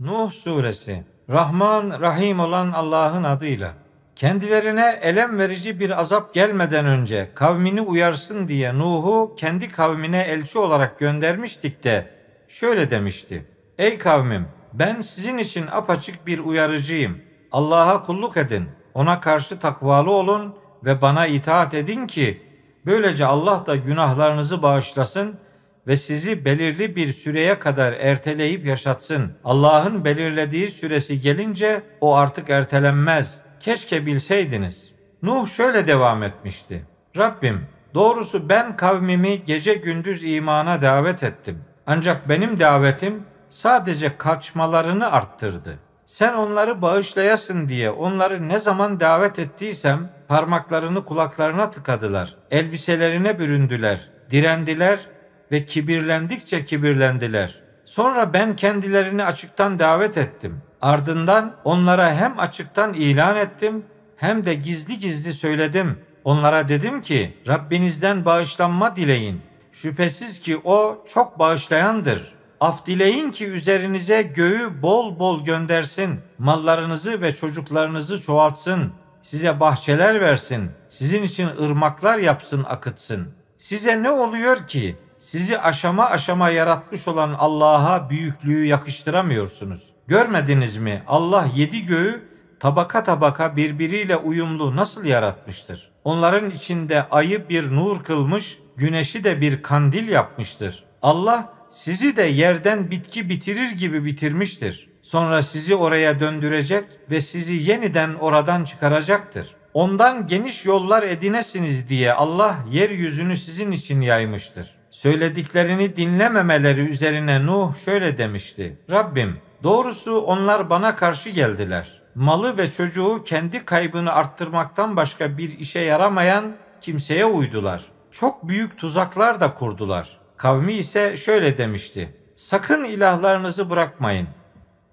Nuh Suresi Rahman Rahim olan Allah'ın adıyla kendilerine elem verici bir azap gelmeden önce kavmini uyarsın diye Nuh'u kendi kavmine elçi olarak göndermiştik de şöyle demişti. Ey kavmim ben sizin için apaçık bir uyarıcıyım. Allah'a kulluk edin. Ona karşı takvalı olun ve bana itaat edin ki böylece Allah da günahlarınızı bağışlasın ve sizi belirli bir süreye kadar erteleyip yaşatsın. Allah'ın belirlediği süresi gelince o artık ertelenmez. Keşke bilseydiniz. Nuh şöyle devam etmişti. Rabbim doğrusu ben kavmimi gece gündüz imana davet ettim. Ancak benim davetim sadece kaçmalarını arttırdı. Sen onları bağışlayasın diye onları ne zaman davet ettiysem parmaklarını kulaklarına tıkadılar. Elbiselerine büründüler, direndiler ve kibirlendikçe kibirlendiler. Sonra ben kendilerini açıktan davet ettim. Ardından onlara hem açıktan ilan ettim hem de gizli gizli söyledim. Onlara dedim ki Rabbinizden bağışlanma dileyin. Şüphesiz ki o çok bağışlayandır. Af dileyin ki üzerinize göğü bol bol göndersin. Mallarınızı ve çocuklarınızı çoğaltsın. Size bahçeler versin. Sizin için ırmaklar yapsın akıtsın. Size ne oluyor ki sizi aşama aşama yaratmış olan Allah'a büyüklüğü yakıştıramıyorsunuz. Görmediniz mi? Allah yedi göğü tabaka tabaka birbiriyle uyumlu nasıl yaratmıştır? Onların içinde ayı bir nur kılmış, güneşi de bir kandil yapmıştır. Allah sizi de yerden bitki bitirir gibi bitirmiştir. Sonra sizi oraya döndürecek ve sizi yeniden oradan çıkaracaktır. Ondan geniş yollar edinesiniz diye Allah yeryüzünü sizin için yaymıştır. Söylediklerini dinlememeleri üzerine Nuh şöyle demişti. Rabbim doğrusu onlar bana karşı geldiler. Malı ve çocuğu kendi kaybını arttırmaktan başka bir işe yaramayan kimseye uydular. Çok büyük tuzaklar da kurdular. Kavmi ise şöyle demişti. Sakın ilahlarınızı bırakmayın.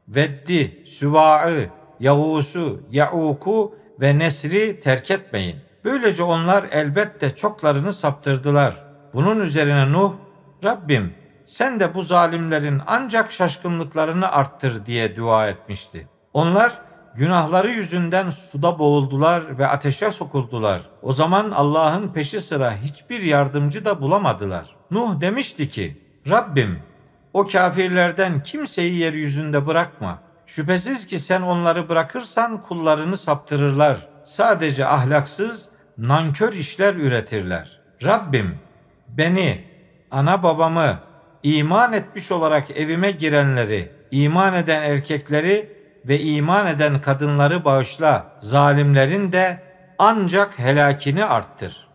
Veddi, Süva'ı, Yavus'u, Ya'uku ve Nesri terk etmeyin. Böylece onlar elbette çoklarını saptırdılar. Bunun üzerine Nuh, Rabbim sen de bu zalimlerin ancak şaşkınlıklarını arttır diye dua etmişti. Onlar günahları yüzünden suda boğuldular ve ateşe sokuldular. O zaman Allah'ın peşi sıra hiçbir yardımcı da bulamadılar. Nuh demişti ki, Rabbim o kafirlerden kimseyi yeryüzünde bırakma. Şüphesiz ki sen onları bırakırsan kullarını saptırırlar. Sadece ahlaksız, nankör işler üretirler. Rabbim beni, ana babamı, iman etmiş olarak evime girenleri, iman eden erkekleri ve iman eden kadınları bağışla. Zalimlerin de ancak helakini arttır.''